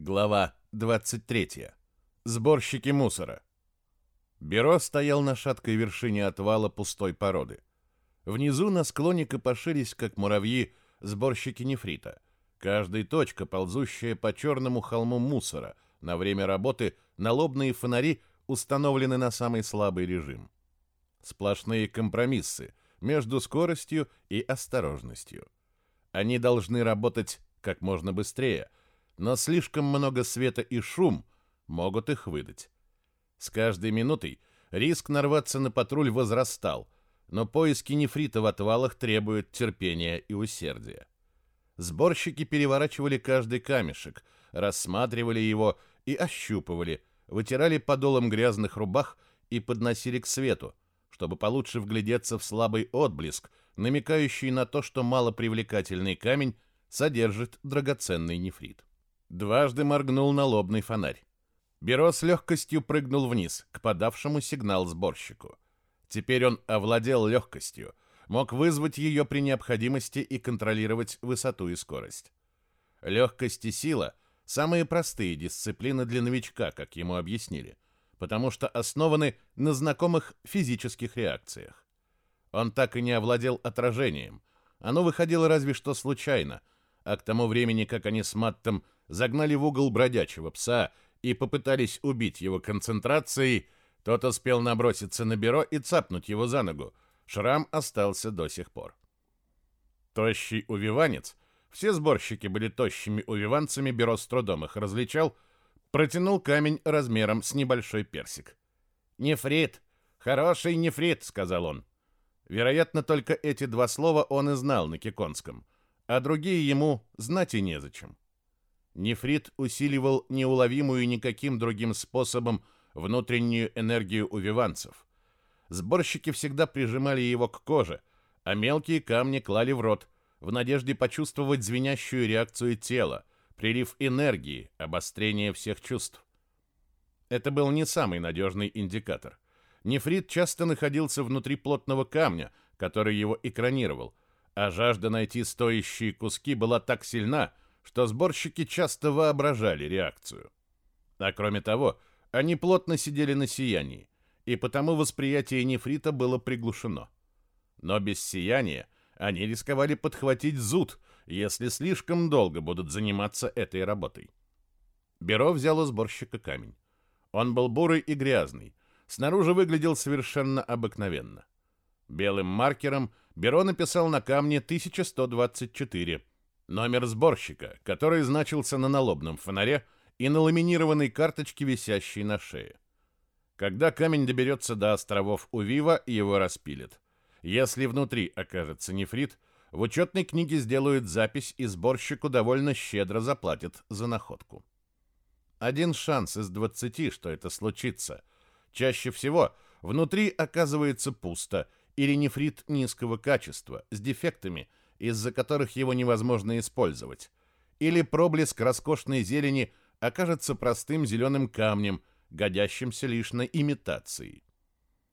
Глава 23. Сборщики мусора. Бюро стоял на шаткой вершине отвала пустой породы. Внизу на склоне копошились, как муравьи, сборщики нефрита. Каждая точка, ползущая по черному холму мусора. На время работы налобные фонари установлены на самый слабый режим. Сплошные компромиссы между скоростью и осторожностью. Они должны работать как можно быстрее – но слишком много света и шум могут их выдать. С каждой минутой риск нарваться на патруль возрастал, но поиски нефрита в отвалах требуют терпения и усердия. Сборщики переворачивали каждый камешек, рассматривали его и ощупывали, вытирали подолом грязных рубах и подносили к свету, чтобы получше вглядеться в слабый отблеск, намекающий на то, что малопривлекательный камень содержит драгоценный нефрит. Дважды моргнул налобный фонарь. Беро с легкостью прыгнул вниз, к подавшему сигнал сборщику. Теперь он овладел легкостью, мог вызвать ее при необходимости и контролировать высоту и скорость. Легкость и сила – самые простые дисциплины для новичка, как ему объяснили, потому что основаны на знакомых физических реакциях. Он так и не овладел отражением. Оно выходило разве что случайно, а к тому времени, как они с Маттом – загнали в угол бродячего пса и попытались убить его концентрацией, тот успел наброситься на бюро и цапнуть его за ногу. Шрам остался до сих пор. Тощий увиванец, все сборщики были тощими увиванцами, бюро с трудом их различал, протянул камень размером с небольшой персик. «Нефрит! Хороший нефрит!» — сказал он. Вероятно, только эти два слова он и знал на киконском, а другие ему знать и незачем. Нефрит усиливал неуловимую никаким другим способом внутреннюю энергию увиванцев. Сборщики всегда прижимали его к коже, а мелкие камни клали в рот, в надежде почувствовать звенящую реакцию тела, прилив энергии, обострение всех чувств. Это был не самый надежный индикатор. Нефрит часто находился внутри плотного камня, который его экранировал, а жажда найти стоящие куски была так сильна, что сборщики часто воображали реакцию. А кроме того, они плотно сидели на сиянии, и потому восприятие нефрита было приглушено. Но без сияния они рисковали подхватить зуд, если слишком долго будут заниматься этой работой. Беро взял у сборщика камень. Он был бурый и грязный, снаружи выглядел совершенно обыкновенно. Белым маркером Беро написал на камне 1124, Номер сборщика, который значился на налобном фонаре и на ламинированной карточке, висящей на шее. Когда камень доберется до островов Увива, его распилят. Если внутри окажется нефрит, в учетной книге сделают запись, и сборщику довольно щедро заплатят за находку. Один шанс из двадцати, что это случится. Чаще всего внутри оказывается пусто или нефрит низкого качества, с дефектами – из-за которых его невозможно использовать, или проблеск роскошной зелени окажется простым зеленым камнем, годящимся лишь на имитации.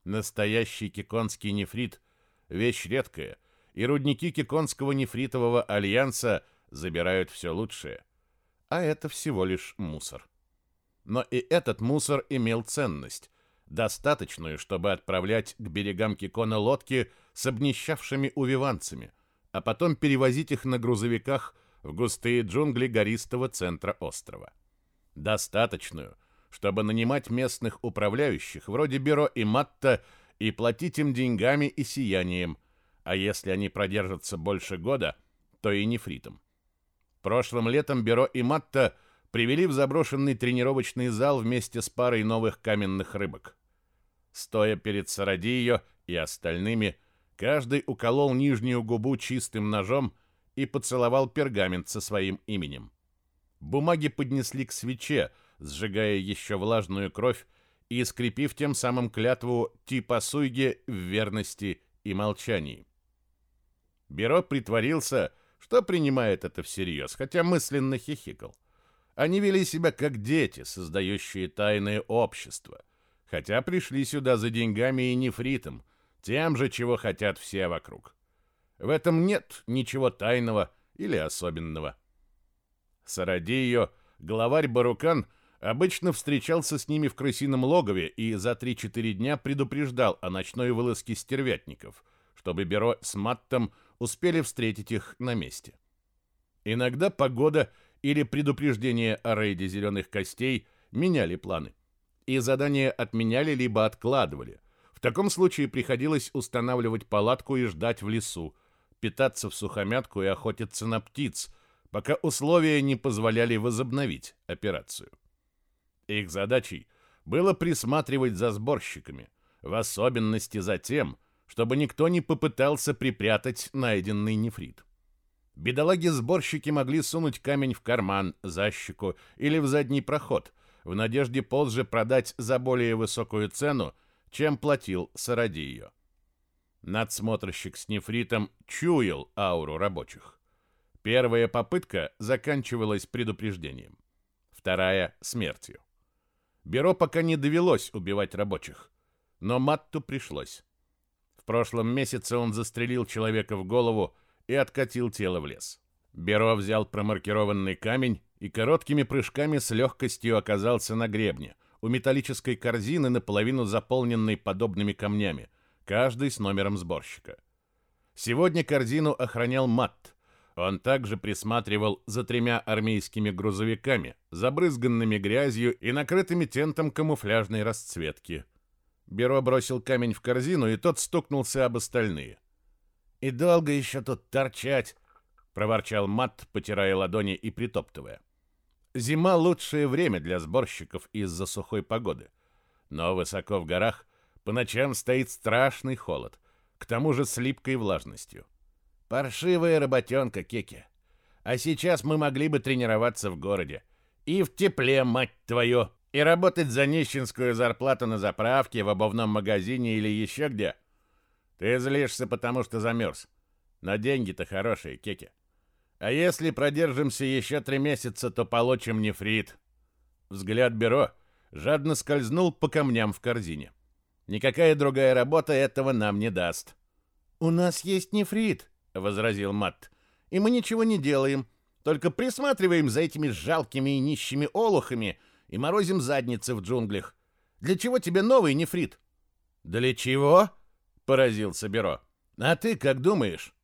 Настоящий киконский нефрит – вещь редкая, и рудники Киконского нефритового альянса забирают все лучшее. А это всего лишь мусор. Но и этот мусор имел ценность, достаточную, чтобы отправлять к берегам Кикона лодки с обнищавшими увиванцами – а потом перевозить их на грузовиках в густые джунгли гористого центра острова. Достаточную, чтобы нанимать местных управляющих, вроде Бюро и Матта, и платить им деньгами и сиянием, а если они продержатся больше года, то и нефритом. Прошлым летом Бюро и Матта привели в заброшенный тренировочный зал вместе с парой новых каменных рыбок. Стоя перед Сарадио и остальными, Каждый уколол нижнюю губу чистым ножом и поцеловал пергамент со своим именем. Бумаги поднесли к свече, сжигая еще влажную кровь и скрепив тем самым клятву типа Суйге в верности и молчании. Беро притворился, что принимает это всерьез, хотя мысленно хихикал. Они вели себя как дети, создающие тайное общество, хотя пришли сюда за деньгами и нефритом — тем же, чего хотят все вокруг. В этом нет ничего тайного или особенного. Сарадио главарь Барукан обычно встречался с ними в крысином логове и за 3-4 дня предупреждал о ночной вылазке стервятников, чтобы Беро с Маттом успели встретить их на месте. Иногда погода или предупреждение о рейде зеленых костей меняли планы, и задания отменяли либо откладывали. В таком случае приходилось устанавливать палатку и ждать в лесу, питаться в сухомятку и охотиться на птиц, пока условия не позволяли возобновить операцию. Их задачей было присматривать за сборщиками, в особенности за тем, чтобы никто не попытался припрятать найденный нефрит. Бедолаги-сборщики могли сунуть камень в карман, за щеку или в задний проход, в надежде позже продать за более высокую цену, чем платил Сарадио. Надсмотрщик с нефритом чуял ауру рабочих. Первая попытка заканчивалась предупреждением, вторая — смертью. Бюро пока не довелось убивать рабочих, но Матту пришлось. В прошлом месяце он застрелил человека в голову и откатил тело в лес. Беро взял промаркированный камень и короткими прыжками с легкостью оказался на гребне, у металлической корзины, наполовину заполненной подобными камнями, каждый с номером сборщика. Сегодня корзину охранял Матт. Он также присматривал за тремя армейскими грузовиками, забрызганными грязью и накрытыми тентом камуфляжной расцветки. Беро бросил камень в корзину, и тот стукнулся об остальные. «И долго еще тут торчать?» — проворчал Матт, потирая ладони и притоптывая. Зима — лучшее время для сборщиков из-за сухой погоды. Но высоко в горах по ночам стоит страшный холод, к тому же с липкой влажностью. Паршивая работенка, Кеке. А сейчас мы могли бы тренироваться в городе. И в тепле, мать твою, и работать за нищенскую зарплату на заправке, в обувном магазине или еще где. Ты злишься, потому что замерз. Но деньги-то хорошие, Кеке. А если продержимся еще три месяца, то получим нефрит. Взгляд Бюро жадно скользнул по камням в корзине. Никакая другая работа этого нам не даст. У нас есть нефрит, возразил Матт. И мы ничего не делаем, только присматриваем за этими жалкими и нищими олухами и морозим задницы в джунглях. Для чего тебе новый нефрит? Для чего? поразился Беро. А ты как думаешь?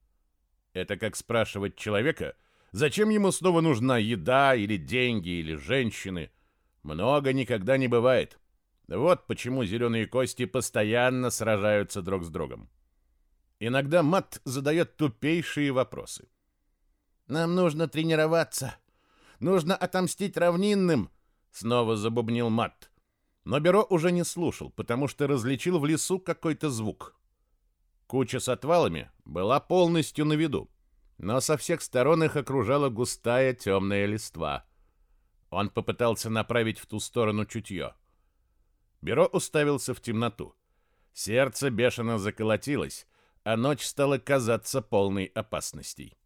Это как спрашивать человека, зачем ему снова нужна еда или деньги или женщины. Много никогда не бывает. Вот почему зеленые кости постоянно сражаются друг с другом. Иногда Мат задает тупейшие вопросы. «Нам нужно тренироваться. Нужно отомстить равнинным», — снова забубнил Мат. Но Беро уже не слушал, потому что различил в лесу какой-то звук. Куча с отвалами была полностью на виду, но со всех сторон их окружала густая темная листва. Он попытался направить в ту сторону чутье. Бюро уставился в темноту. Сердце бешено заколотилось, а ночь стала казаться полной опасностей.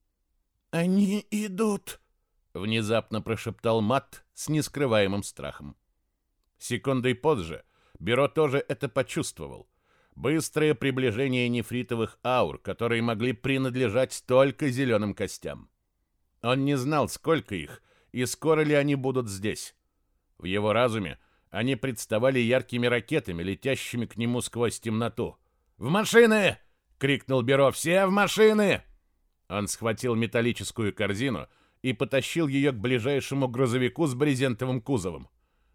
«Они идут!» — внезапно прошептал Мат с нескрываемым страхом. Секундой позже Бюро тоже это почувствовал. Быстрое приближение нефритовых аур, которые могли принадлежать только зеленым костям. Он не знал, сколько их и скоро ли они будут здесь. В его разуме они представали яркими ракетами, летящими к нему сквозь темноту. «В машины!» — крикнул Беро. «Все в машины!» Он схватил металлическую корзину и потащил ее к ближайшему грузовику с брезентовым кузовом.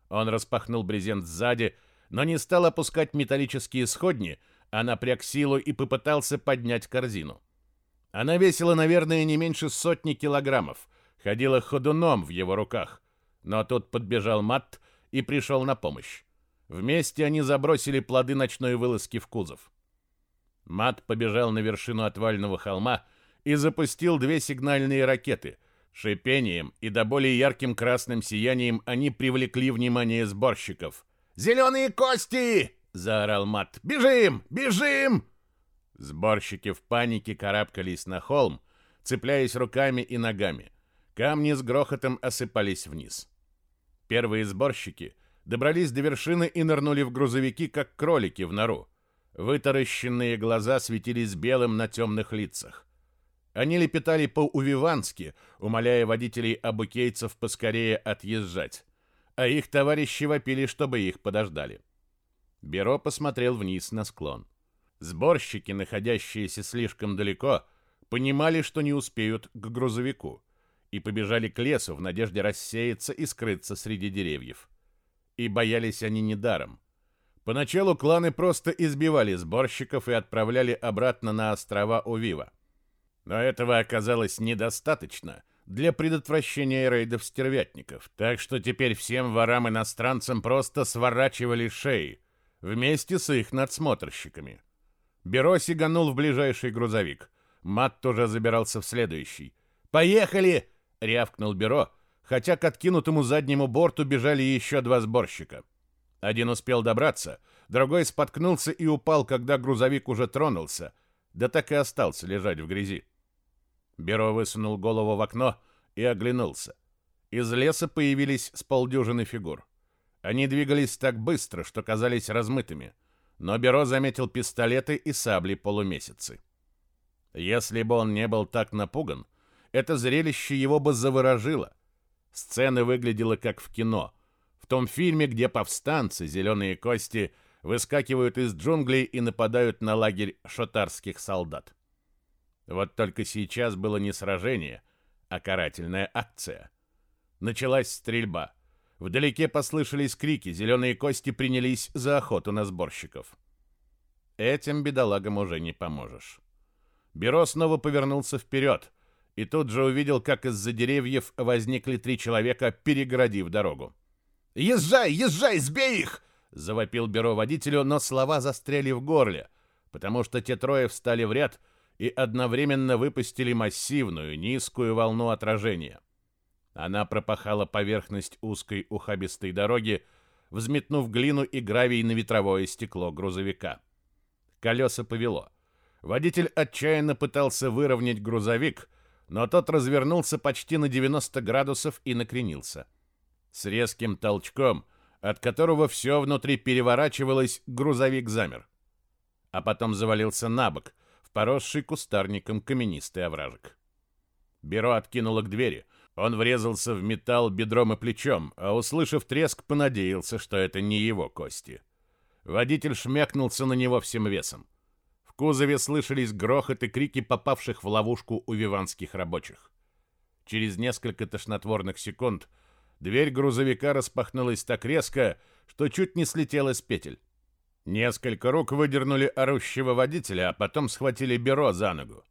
Он распахнул брезент сзади, но не стал опускать металлические сходни, а напряг силу и попытался поднять корзину. Она весила, наверное, не меньше сотни килограммов, ходила ходуном в его руках. Но тут подбежал Матт и пришел на помощь. Вместе они забросили плоды ночной вылазки в кузов. Мат побежал на вершину отвального холма и запустил две сигнальные ракеты. Шипением и до более ярким красным сиянием они привлекли внимание сборщиков. «Зеленые кости!» — заорал Мат. «Бежим! Бежим!» Сборщики в панике карабкались на холм, цепляясь руками и ногами. Камни с грохотом осыпались вниз. Первые сборщики добрались до вершины и нырнули в грузовики, как кролики в нору. Вытаращенные глаза светились белым на темных лицах. Они лепетали по-увивански, умоляя водителей абукейцев поскорее отъезжать, а их товарищи вопили, чтобы их подождали. Беро посмотрел вниз на склон. Сборщики, находящиеся слишком далеко, понимали, что не успеют к грузовику, и побежали к лесу в надежде рассеяться и скрыться среди деревьев. И боялись они недаром. Поначалу кланы просто избивали сборщиков и отправляли обратно на острова Увива. Но этого оказалось недостаточно для предотвращения рейдов стервятников, так что теперь всем ворам-иностранцам просто сворачивали шеи вместе с их надсмотрщиками. Беро сиганул в ближайший грузовик. Мат тоже забирался в следующий. «Поехали!» — рявкнул Беро, хотя к откинутому заднему борту бежали еще два сборщика. Один успел добраться, другой споткнулся и упал, когда грузовик уже тронулся, да так и остался лежать в грязи. Беро высунул голову в окно и оглянулся. Из леса появились с полдюжины фигур. Они двигались так быстро, что казались размытыми — но Беро заметил пистолеты и сабли полумесяцы. Если бы он не был так напуган, это зрелище его бы заворожило. Сцена выглядела как в кино, в том фильме, где повстанцы, зеленые кости, выскакивают из джунглей и нападают на лагерь шотарских солдат. Вот только сейчас было не сражение, а карательная акция. Началась стрельба — Вдалеке послышались крики, зеленые кости принялись за охоту на сборщиков. Этим бедолагам уже не поможешь. Беро снова повернулся вперед, и тут же увидел, как из-за деревьев возникли три человека, перегородив дорогу. «Езжай, езжай, сбей их!» — завопил Беро водителю, но слова застряли в горле, потому что те трое встали в ряд и одновременно выпустили массивную, низкую волну отражения. Она пропахала поверхность узкой ухабистой дороги, взметнув глину и гравий на ветровое стекло грузовика. Колеса повело. Водитель отчаянно пытался выровнять грузовик, но тот развернулся почти на 90 градусов и накренился. С резким толчком, от которого все внутри переворачивалось, грузовик замер. А потом завалился на бок, поросший кустарником каменистый овражек. Беро откинуло к двери — он врезался в металл бедром и плечом, а, услышав треск, понадеялся, что это не его кости. Водитель шмякнулся на него всем весом. В кузове слышались грохот и крики попавших в ловушку у виванских рабочих. Через несколько тошнотворных секунд дверь грузовика распахнулась так резко, что чуть не слетела с петель. Несколько рук выдернули орущего водителя, а потом схватили Беро за ногу.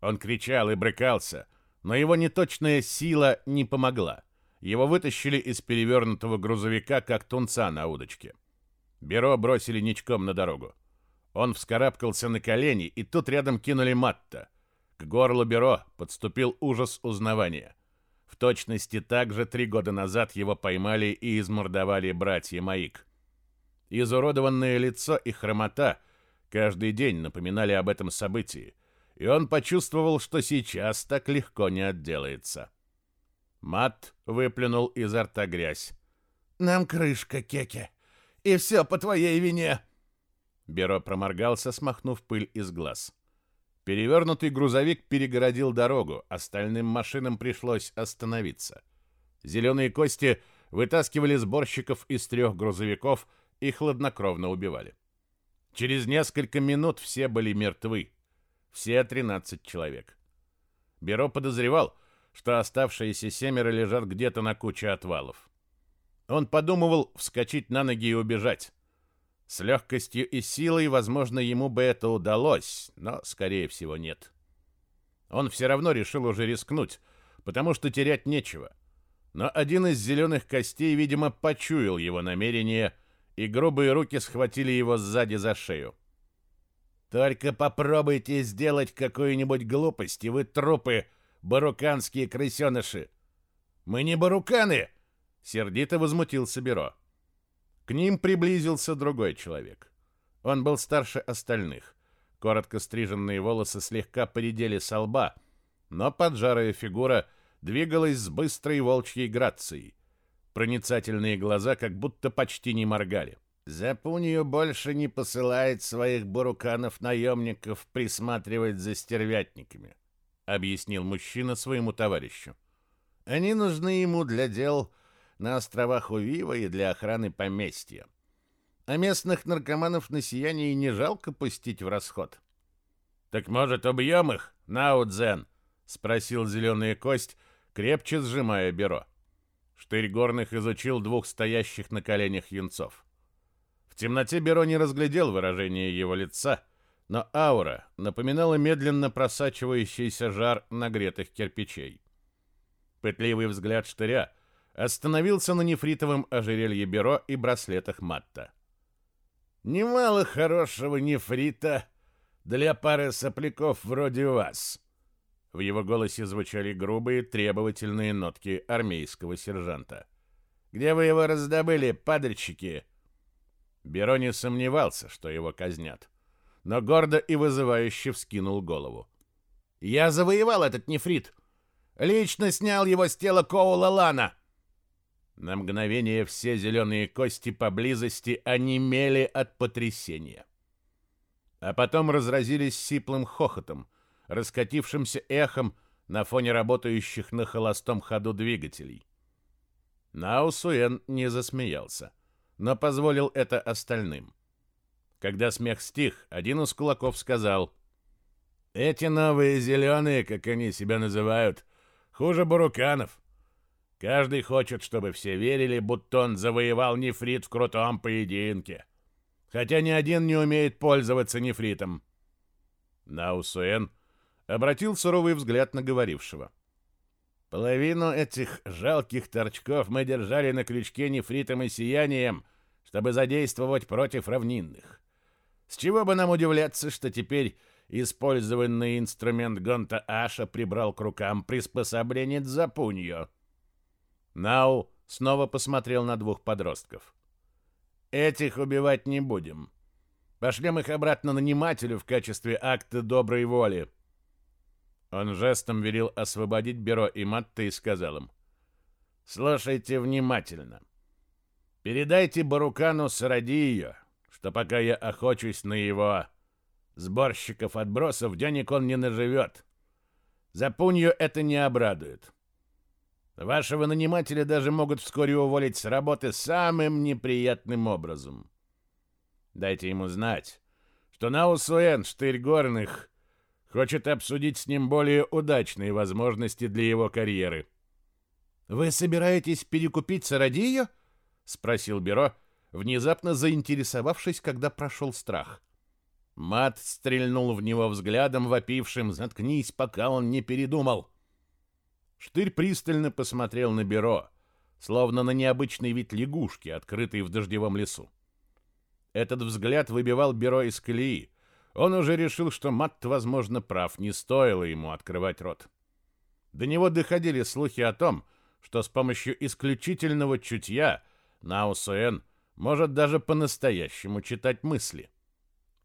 Он кричал и брыкался, но его неточная сила не помогла. Его вытащили из перевернутого грузовика, как тунца на удочке. Беро бросили ничком на дорогу. Он вскарабкался на колени, и тут рядом кинули Матта. К горлу Беро подступил ужас узнавания. В точности так же три года назад его поймали и измордовали братья Маик. Изуродованное лицо и хромота каждый день напоминали об этом событии, и он почувствовал, что сейчас так легко не отделается. Мат выплюнул изо рта грязь. «Нам крышка, Кеке, и все по твоей вине!» Беро проморгался, смахнув пыль из глаз. Перевернутый грузовик перегородил дорогу, остальным машинам пришлось остановиться. Зеленые кости вытаскивали сборщиков из трех грузовиков и хладнокровно убивали. Через несколько минут все были мертвы, все 13 человек. Беро подозревал, что оставшиеся семеро лежат где-то на куче отвалов. Он подумывал вскочить на ноги и убежать. С легкостью и силой, возможно, ему бы это удалось, но, скорее всего, нет. Он все равно решил уже рискнуть, потому что терять нечего. Но один из зеленых костей, видимо, почуял его намерение, и грубые руки схватили его сзади за шею. Только попробуйте сделать какую-нибудь глупость, и вы трупы, баруканские крысеныши. Мы не баруканы, сердито возмутился Беро. К ним приблизился другой человек. Он был старше остальных. Коротко стриженные волосы слегка поредели со лба, но поджарая фигура двигалась с быстрой волчьей грацией. Проницательные глаза как будто почти не моргали. Запунью больше не посылает своих буруканов-наемников присматривать за стервятниками. объяснил мужчина своему товарищу. Они нужны ему для дел на островах Увива и для охраны поместья. А местных наркоманов на сиянии не жалко пустить в расход. Так может, убьем их, Наудзен? спросил зеленая кость, крепче сжимая бюро. Штырь горных изучил двух стоящих на коленях юнцов. В темноте Беро не разглядел выражение его лица, но аура напоминала медленно просачивающийся жар нагретых кирпичей. Пытливый взгляд штыря остановился на нефритовом ожерелье Беро и браслетах Матта. «Немало хорошего нефрита для пары сопляков вроде вас», в его голосе звучали грубые, требовательные нотки армейского сержанта. «Где вы его раздобыли, падальщики?» Беро не сомневался, что его казнят, но гордо и вызывающе вскинул голову. «Я завоевал этот нефрит! Лично снял его с тела Коула Лана!» На мгновение все зеленые кости поблизости онемели от потрясения. А потом разразились сиплым хохотом, раскатившимся эхом на фоне работающих на холостом ходу двигателей. Наусуэн не засмеялся, но позволил это остальным. Когда смех стих, один из кулаков сказал, «Эти новые зеленые, как они себя называют, хуже буруканов. Каждый хочет, чтобы все верили, будто он завоевал нефрит в крутом поединке. Хотя ни один не умеет пользоваться нефритом». Наусуэн обратил суровый взгляд на говорившего. Половину этих жалких торчков мы держали на крючке нефритом и сиянием, чтобы задействовать против равнинных. С чего бы нам удивляться, что теперь использованный инструмент Гонта Аша прибрал к рукам приспособление Дзапуньо. Нау снова посмотрел на двух подростков. «Этих убивать не будем. Пошлем их обратно нанимателю в качестве акта доброй воли». Он жестом велел освободить Беро и Матта и сказал им. «Слушайте внимательно. Передайте Барукану Сарадию, что пока я охочусь на его сборщиков отбросов, денег он не наживет. За пунью это не обрадует. Вашего нанимателя даже могут вскоре уволить с работы самым неприятным образом. Дайте ему знать, что на Усуэн штырь горных Хочет обсудить с ним более удачные возможности для его карьеры. «Вы собираетесь перекупить Сарадию?» — спросил Беро, внезапно заинтересовавшись, когда прошел страх. Мат стрельнул в него взглядом, вопившим «Заткнись, пока он не передумал!» Штырь пристально посмотрел на Беро, словно на необычный вид лягушки, открытой в дождевом лесу. Этот взгляд выбивал Беро из колеи, он уже решил, что Матт, возможно, прав, не стоило ему открывать рот. До него доходили слухи о том, что с помощью исключительного чутья Нао Суэн может даже по-настоящему читать мысли.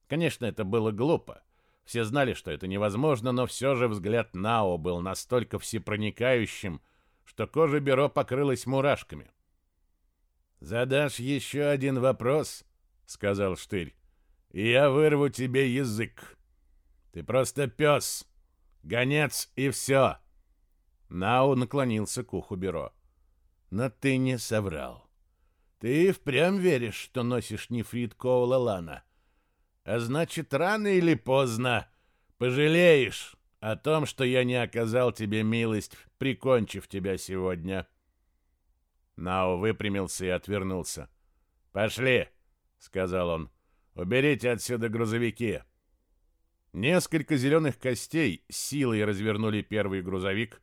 Конечно, это было глупо. Все знали, что это невозможно, но все же взгляд Нао был настолько всепроникающим, что кожа Беро покрылась мурашками. «Задашь еще один вопрос?» — сказал Штырь и я вырву тебе язык. Ты просто пес, гонец и все. Нау наклонился к уху Бюро. Но ты не соврал. Ты впрямь веришь, что носишь нефрит Коула Лана. А значит, рано или поздно пожалеешь о том, что я не оказал тебе милость, прикончив тебя сегодня. Нао выпрямился и отвернулся. «Пошли», — сказал он. Уберите отсюда грузовики!» Несколько зеленых костей силой развернули первый грузовик.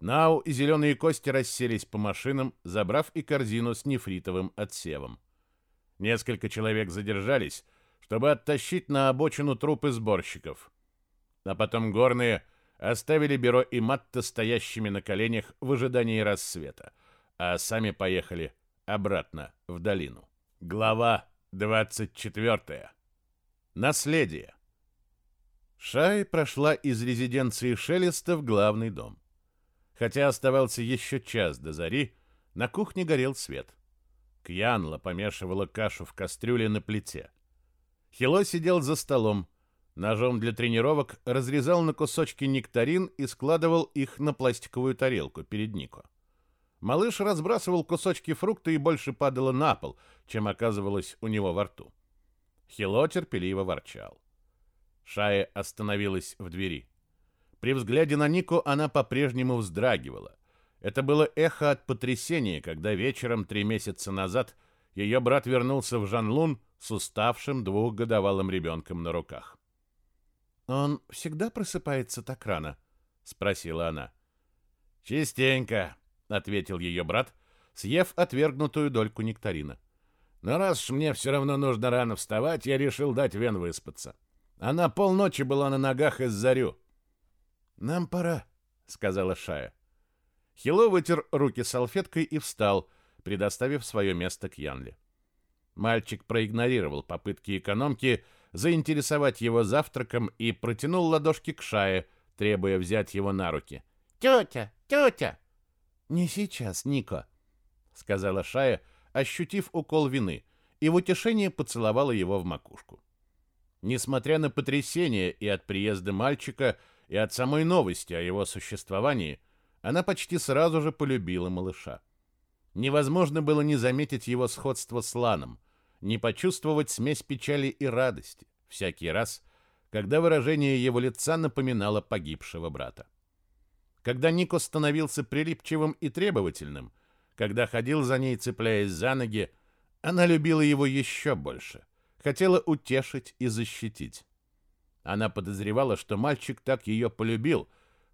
Нау и зеленые кости расселись по машинам, забрав и корзину с нефритовым отсевом. Несколько человек задержались, чтобы оттащить на обочину трупы сборщиков. А потом горные оставили Беро и Матта стоящими на коленях в ожидании рассвета, а сами поехали обратно в долину. Глава 24. Наследие. Шай прошла из резиденции Шелеста в главный дом. Хотя оставался еще час до зари, на кухне горел свет. Кьянла помешивала кашу в кастрюле на плите. Хило сидел за столом, Ножом для тренировок разрезал на кусочки нектарин и складывал их на пластиковую тарелку перед Нико. Малыш разбрасывал кусочки фрукта и больше падало на пол, чем оказывалось у него во рту. Хило терпеливо ворчал. Шая остановилась в двери. При взгляде на Нику она по-прежнему вздрагивала. Это было эхо от потрясения, когда вечером три месяца назад ее брат вернулся в Жанлун с уставшим двухгодовалым ребенком на руках. «Он всегда просыпается так рано?» — спросила она. «Частенько», — ответил ее брат, съев отвергнутую дольку нектарина. «Но раз мне все равно нужно рано вставать, я решил дать Вен выспаться. Она полночи была на ногах из зарю». «Нам пора», — сказала Шая. Хило вытер руки салфеткой и встал, предоставив свое место к Янле. Мальчик проигнорировал попытки экономки заинтересовать его завтраком и протянул ладошки к Шае, требуя взять его на руки. «Тетя! Тетя!» «Не сейчас, Нико», — сказала Шая, ощутив укол вины, и в утешение поцеловала его в макушку. Несмотря на потрясение и от приезда мальчика, и от самой новости о его существовании, она почти сразу же полюбила малыша. Невозможно было не заметить его сходство с Ланом, не почувствовать смесь печали и радости всякий раз, когда выражение его лица напоминало погибшего брата. Когда Нико становился прилипчивым и требовательным, когда ходил за ней, цепляясь за ноги, она любила его еще больше, хотела утешить и защитить. Она подозревала, что мальчик так ее полюбил,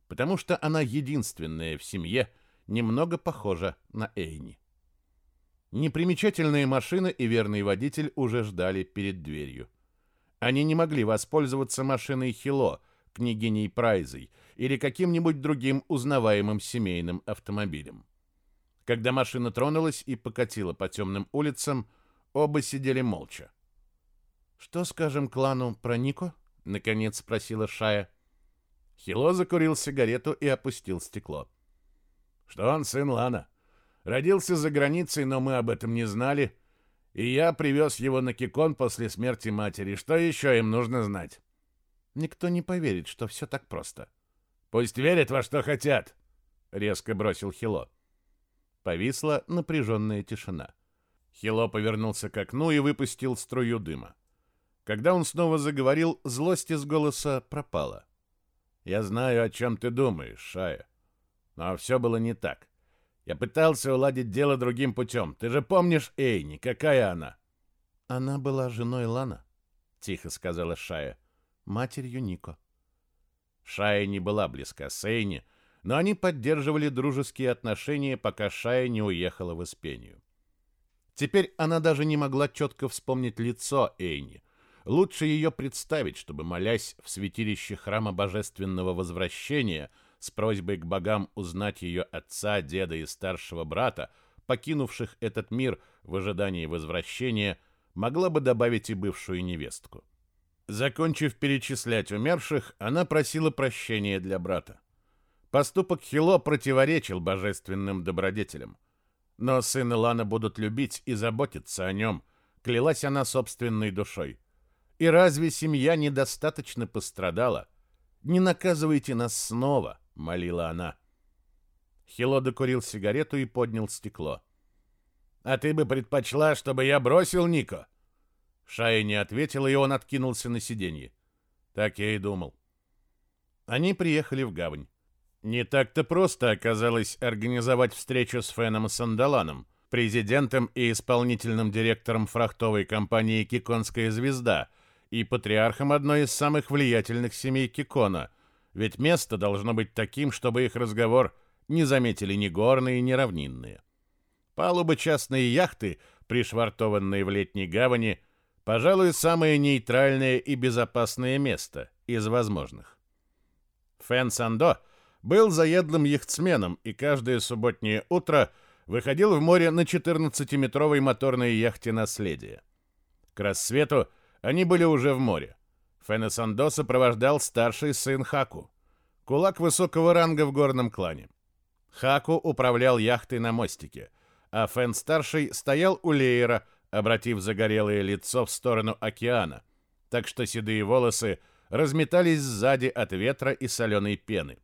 потому что она единственная в семье, немного похожа на Эйни. Непримечательные машины и верный водитель уже ждали перед дверью. Они не могли воспользоваться машиной Хило, княгиней Прайзой или каким-нибудь другим узнаваемым семейным автомобилем. Когда машина тронулась и покатила по темным улицам, оба сидели молча. «Что скажем клану про Нико?» — наконец спросила Шая. Хило закурил сигарету и опустил стекло. «Что он сын Лана. Родился за границей, но мы об этом не знали, и я привез его на Кикон после смерти матери. Что еще им нужно знать?» «Никто не поверит, что все так просто». «Пусть верят во что хотят», — резко бросил Хило. Повисла напряженная тишина. Хило повернулся к окну и выпустил струю дыма. Когда он снова заговорил, злость из голоса пропала. «Я знаю, о чем ты думаешь, Шая. Но все было не так. Я пытался уладить дело другим путем. Ты же помнишь Эйни, какая она?» «Она была женой Лана», — тихо сказала Шая, — «матерью Нико». Шая не была близка с Эйни, но они поддерживали дружеские отношения, пока Шая не уехала в Испению. Теперь она даже не могла четко вспомнить лицо Эйни, Лучше ее представить, чтобы, молясь в святилище храма Божественного Возвращения с просьбой к богам узнать ее отца, деда и старшего брата, покинувших этот мир в ожидании возвращения, могла бы добавить и бывшую невестку. Закончив перечислять умерших, она просила прощения для брата. Поступок Хило противоречил божественным добродетелям. Но сына Лана будут любить и заботиться о нем, клялась она собственной душой. И разве семья недостаточно пострадала? Не наказывайте нас снова, молила она. Хило докурил сигарету и поднял стекло. А ты бы предпочла, чтобы я бросил Нико? Шая не ответила, и он откинулся на сиденье. Так я и думал. Они приехали в гавань. Не так-то просто оказалось организовать встречу с Феном Сандаланом, президентом и исполнительным директором фрахтовой компании «Киконская звезда», и патриархом одной из самых влиятельных семей Кикона, ведь место должно быть таким, чтобы их разговор не заметили ни горные, ни равнинные. Палубы частной яхты, пришвартованные в летней гавани, пожалуй, самое нейтральное и безопасное место из возможных. Фэн Сандо был заедлым яхтсменом и каждое субботнее утро выходил в море на 14-метровой моторной яхте «Наследие». К рассвету они были уже в море. Фенесандо сопровождал старший сын Хаку, кулак высокого ранга в горном клане. Хаку управлял яхтой на мостике, а Фен-старший стоял у леера, обратив загорелое лицо в сторону океана, так что седые волосы разметались сзади от ветра и соленой пены.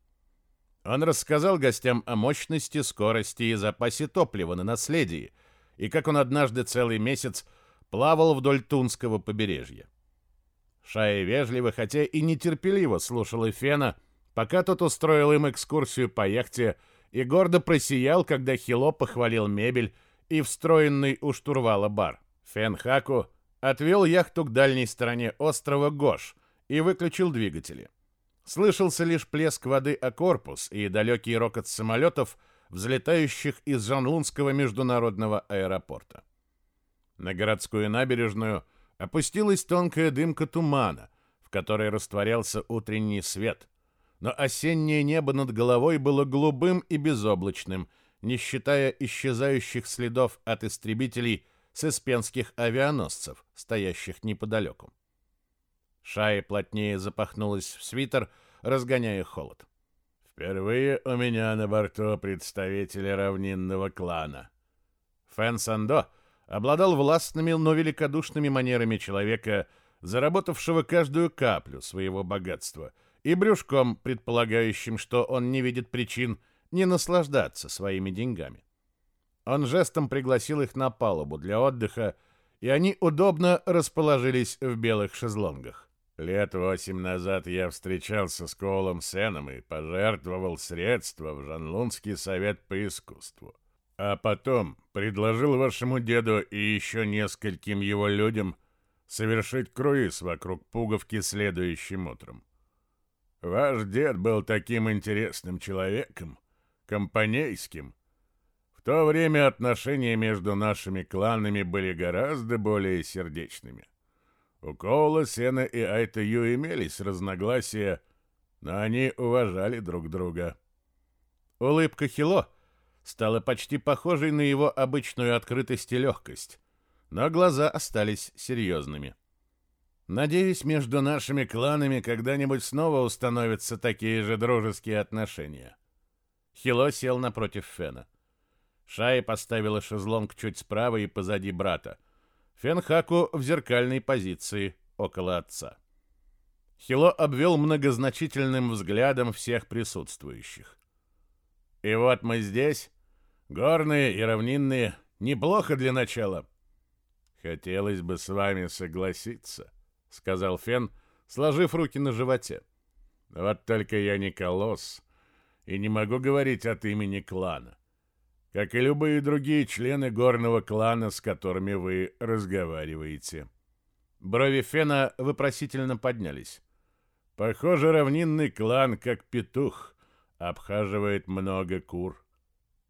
Он рассказал гостям о мощности, скорости и запасе топлива на наследии, и как он однажды целый месяц плавал вдоль Тунского побережья. Шая вежливо, хотя и нетерпеливо слушал Фена, пока тот устроил им экскурсию по яхте и гордо просиял, когда Хило похвалил мебель и встроенный у штурвала бар. Фен Хаку отвел яхту к дальней стороне острова Гош и выключил двигатели. Слышался лишь плеск воды о корпус и далекий рокот самолетов, взлетающих из Жанлунского международного аэропорта. На городскую набережную опустилась тонкая дымка тумана, в которой растворялся утренний свет. Но осеннее небо над головой было голубым и безоблачным, не считая исчезающих следов от истребителей с испенских авианосцев, стоящих неподалеку. Шая плотнее запахнулась в свитер, разгоняя холод. «Впервые у меня на борту представители равнинного клана». Фэн Сандо обладал властными, но великодушными манерами человека, заработавшего каждую каплю своего богатства, и брюшком, предполагающим, что он не видит причин не наслаждаться своими деньгами. Он жестом пригласил их на палубу для отдыха, и они удобно расположились в белых шезлонгах. Лет восемь назад я встречался с Коулом Сеном и пожертвовал средства в Жанлунский совет по искусству. А потом предложил вашему деду и еще нескольким его людям совершить круиз вокруг Пуговки следующим утром. Ваш дед был таким интересным человеком, компанейским. В то время отношения между нашими кланами были гораздо более сердечными. У Коула, Сена и Айтаю имелись разногласия, но они уважали друг друга. Улыбка Хило стала почти похожей на его обычную открытость и легкость, но глаза остались серьезными. Надеюсь, между нашими кланами когда-нибудь снова установятся такие же дружеские отношения. Хило сел напротив Фена. Шай поставила шезлонг чуть справа и позади брата. Фенхаку в зеркальной позиции около отца. Хило обвел многозначительным взглядом всех присутствующих. «И вот мы здесь, горные и равнинные, неплохо для начала». «Хотелось бы с вами согласиться», — сказал Фен, сложив руки на животе. «Вот только я не колосс и не могу говорить от имени клана как и любые другие члены горного клана, с которыми вы разговариваете. Брови Фена вопросительно поднялись. Похоже, равнинный клан, как петух, обхаживает много кур.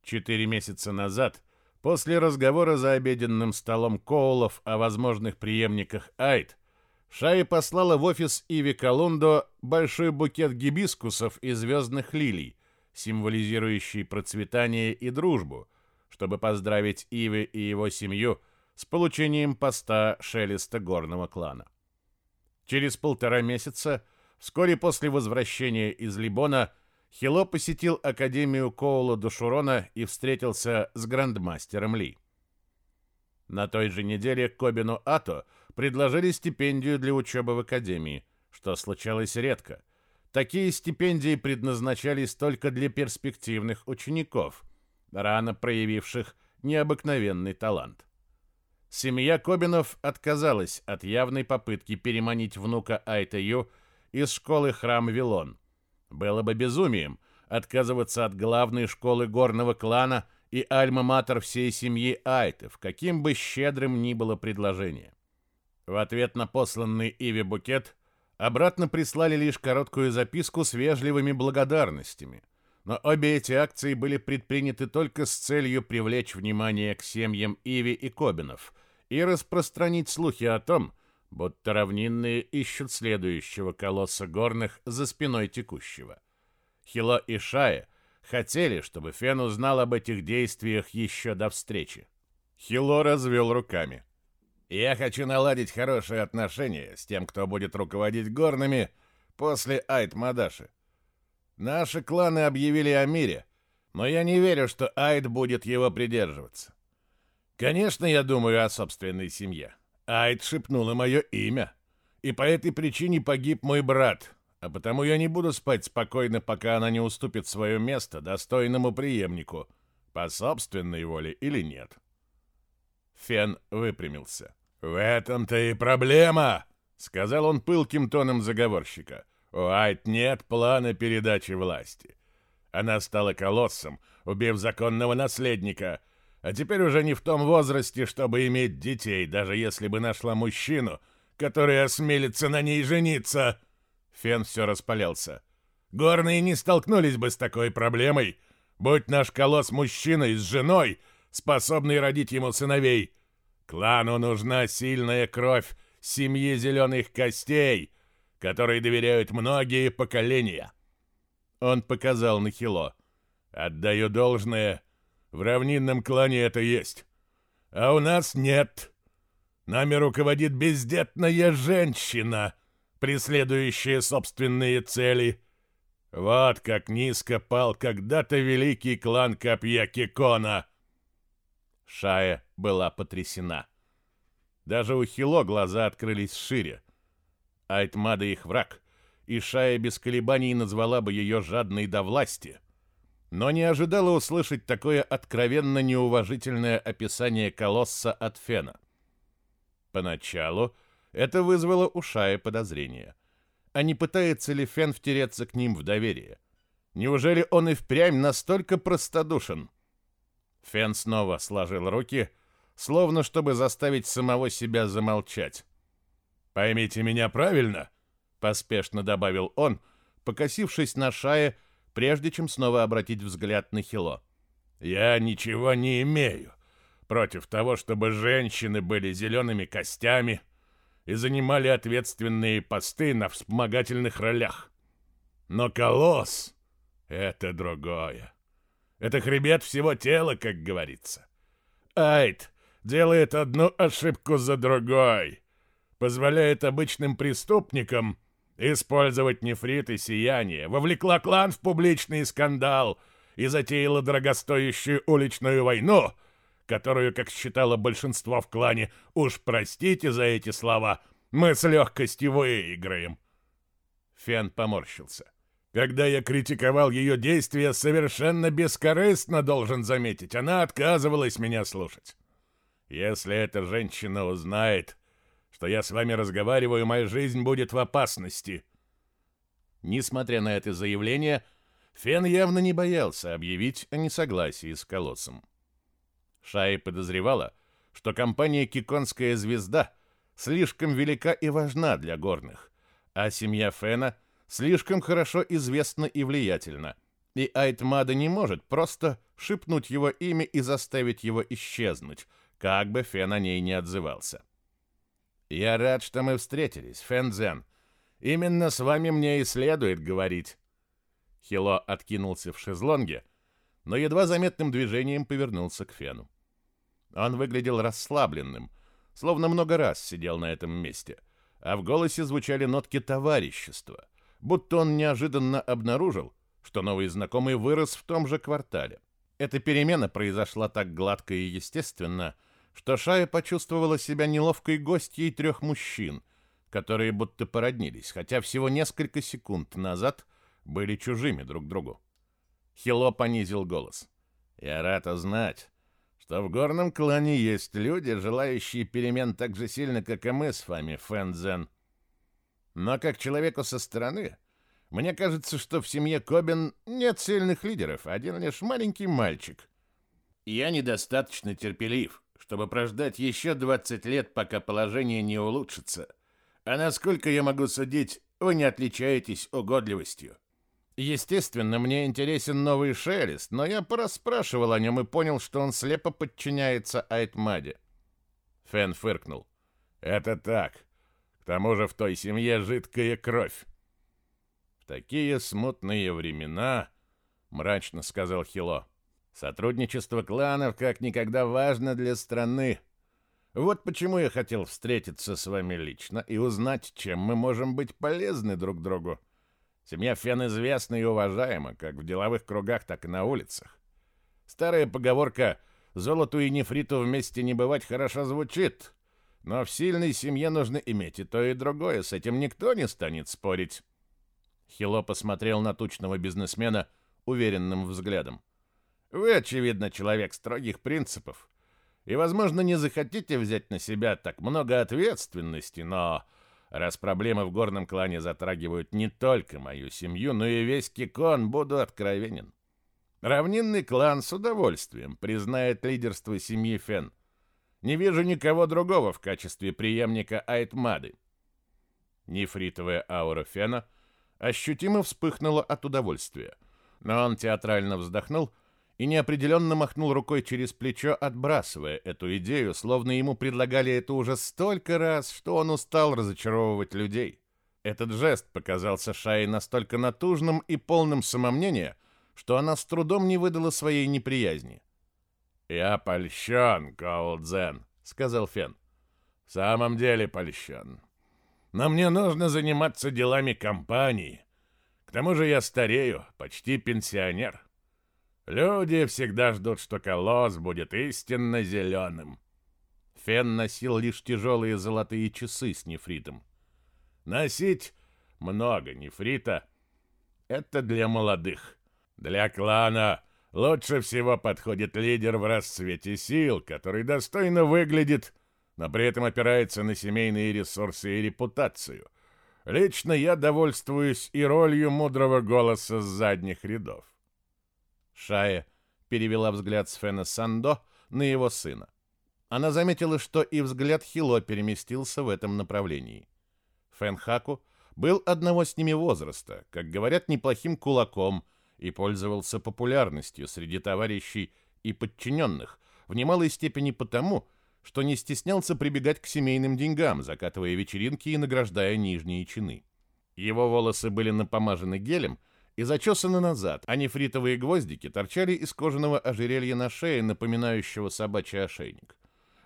Четыре месяца назад, после разговора за обеденным столом Коулов о возможных преемниках Айд, Шай послала в офис Иви Колундо большой букет гибискусов и звездных лилий, символизирующий процветание и дружбу, чтобы поздравить Ивы и его семью с получением поста шелеста горного клана. Через полтора месяца, вскоре после возвращения из Либона, Хило посетил Академию Коула Душурона и встретился с грандмастером Ли. На той же неделе Кобину Ато предложили стипендию для учебы в Академии, что случалось редко – Такие стипендии предназначались только для перспективных учеников, рано проявивших необыкновенный талант. Семья Кобинов отказалась от явной попытки переманить внука Айтаю из школы Храм Вилон. Было бы безумием отказываться от главной школы горного клана и альма-матер всей семьи Айтов, каким бы щедрым ни было предложение. В ответ на посланный Иве букет Обратно прислали лишь короткую записку с вежливыми благодарностями. Но обе эти акции были предприняты только с целью привлечь внимание к семьям Иви и Кобинов и распространить слухи о том, будто равнинные ищут следующего колосса горных за спиной текущего. Хило и Шая хотели, чтобы Фен узнал об этих действиях еще до встречи. Хило развел руками. Я хочу наладить хорошие отношения с тем, кто будет руководить горными после Айт-Мадаши. Наши кланы объявили о мире, но я не верю, что Айт будет его придерживаться. Конечно, я думаю о собственной семье. Айт шепнула мое имя. и по этой причине погиб мой брат, а потому я не буду спать спокойно, пока она не уступит свое место достойному преемнику, по собственной воле или нет. Фен выпрямился. «В этом-то и проблема!» — сказал он пылким тоном заговорщика. «У Айт нет плана передачи власти. Она стала колоссом, убив законного наследника, а теперь уже не в том возрасте, чтобы иметь детей, даже если бы нашла мужчину, который осмелится на ней жениться». Фен все распалялся. «Горные не столкнулись бы с такой проблемой, будь наш колосс мужчиной с женой, способный родить ему сыновей. Клану нужна сильная кровь семьи зеленых костей, которой доверяют многие поколения». Он показал на Хило. «Отдаю должное, в равнинном клане это есть. А у нас нет. Нами руководит бездетная женщина» преследующие собственные цели. Вот как низко пал когда-то великий клан Копья Кикона. Шая была потрясена. Даже у Хило глаза открылись шире. Айтмада их враг, и Шая без колебаний назвала бы ее жадной до власти. Но не ожидала услышать такое откровенно неуважительное описание колосса от Фена. Поначалу это вызвало у Шая подозрения. А не пытается ли Фен втереться к ним в доверие? Неужели он и впрямь настолько простодушен? Фен снова сложил руки, словно чтобы заставить самого себя замолчать. «Поймите меня правильно», — поспешно добавил он, покосившись на Шае, прежде чем снова обратить взгляд на Хило. «Я ничего не имею против того, чтобы женщины были зелеными костями, — и занимали ответственные посты на вспомогательных ролях. Но колосс — это другое. Это хребет всего тела, как говорится. Айт делает одну ошибку за другой, позволяет обычным преступникам использовать нефрит и сияние, вовлекла клан в публичный скандал и затеяла дорогостоящую уличную войну — которую, как считало большинство в клане, уж простите за эти слова, мы с легкостью выиграем. Фен поморщился. Когда я критиковал ее действия, совершенно бескорыстно, должен заметить, она отказывалась меня слушать. Если эта женщина узнает, что я с вами разговариваю, моя жизнь будет в опасности. Несмотря на это заявление, Фен явно не боялся объявить о несогласии с колоссом. Шай подозревала, что компания «Киконская звезда» слишком велика и важна для горных, а семья Фена слишком хорошо известна и влиятельна, и Айтмада не может просто шепнуть его имя и заставить его исчезнуть, как бы Фен о ней не отзывался. «Я рад, что мы встретились, Фензен. Именно с вами мне и следует говорить». Хило откинулся в шезлонге, но едва заметным движением повернулся к Фену. Он выглядел расслабленным, словно много раз сидел на этом месте, а в голосе звучали нотки товарищества, будто он неожиданно обнаружил, что новый знакомый вырос в том же квартале. Эта перемена произошла так гладко и естественно, что Шая почувствовала себя неловкой гостьей трех мужчин, которые будто породнились, хотя всего несколько секунд назад были чужими друг другу. Хило понизил голос. «Я рад узнать, что в горном клане есть люди, желающие перемен так же сильно, как и мы с вами, Фэнзен. Но как человеку со стороны, мне кажется, что в семье Кобин нет сильных лидеров, один лишь маленький мальчик. Я недостаточно терпелив, чтобы прождать еще 20 лет, пока положение не улучшится. А насколько я могу судить, вы не отличаетесь угодливостью. Естественно, мне интересен новый шелест, но я порасспрашивал о нем и понял, что он слепо подчиняется Айтмаде. Фен фыркнул. Это так. Тому же в той семье жидкая кровь. В такие смутные времена, мрачно сказал Хило, сотрудничество кланов как никогда важно для страны. Вот почему я хотел встретиться с вами лично и узнать, чем мы можем быть полезны друг другу. Семья Фен известна и уважаема, как в деловых кругах, так и на улицах. Старая поговорка «золоту и нефриту вместе не бывать» хорошо звучит, Но в сильной семье нужно иметь и то, и другое. С этим никто не станет спорить. Хило посмотрел на тучного бизнесмена уверенным взглядом. Вы, очевидно, человек строгих принципов. И, возможно, не захотите взять на себя так много ответственности, но раз проблемы в горном клане затрагивают не только мою семью, но и весь Кикон, буду откровенен. Равнинный клан с удовольствием признает лидерство семьи Фен. Не вижу никого другого в качестве преемника Айтмады. Нефритовая аура Фена ощутимо вспыхнула от удовольствия, но он театрально вздохнул и неопределенно махнул рукой через плечо, отбрасывая эту идею, словно ему предлагали это уже столько раз, что он устал разочаровывать людей. Этот жест показался Шае настолько натужным и полным самомнения, что она с трудом не выдала своей неприязни. «Я польщен, Коулдзен», — сказал Фен. «В самом деле польщен. Но мне нужно заниматься делами компании. К тому же я старею, почти пенсионер. Люди всегда ждут, что колосс будет истинно зеленым». Фен носил лишь тяжелые золотые часы с нефритом. «Носить много нефрита — это для молодых. Для клана лучше всего подходит лидер в расцвете сил, который достойно выглядит, но при этом опирается на семейные ресурсы и репутацию. Лично я довольствуюсь и ролью мудрого голоса с задних рядов. Шая перевела взгляд с Фена Сандо на его сына. Она заметила, что и взгляд Хило переместился в этом направлении. Фэн Хаку был одного с ними возраста, как говорят, неплохим кулаком – и пользовался популярностью среди товарищей и подчиненных, в немалой степени потому, что не стеснялся прибегать к семейным деньгам, закатывая вечеринки и награждая нижние чины. Его волосы были напомажены гелем и зачесаны назад, а нефритовые гвоздики торчали из кожаного ожерелья на шее, напоминающего собачий ошейник.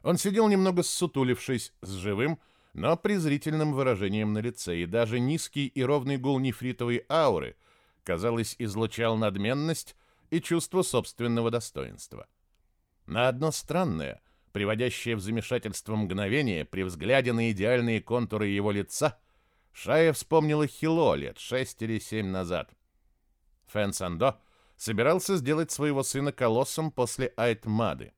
Он сидел немного ссутулившись, с живым, но презрительным выражением на лице, и даже низкий и ровный гул нефритовой ауры – казалось, излучал надменность и чувство собственного достоинства. На одно странное, приводящее в замешательство мгновение при взгляде на идеальные контуры его лица, Шая вспомнила Хило лет шесть или семь назад. Фэн Сандо собирался сделать своего сына колоссом после Айтмады.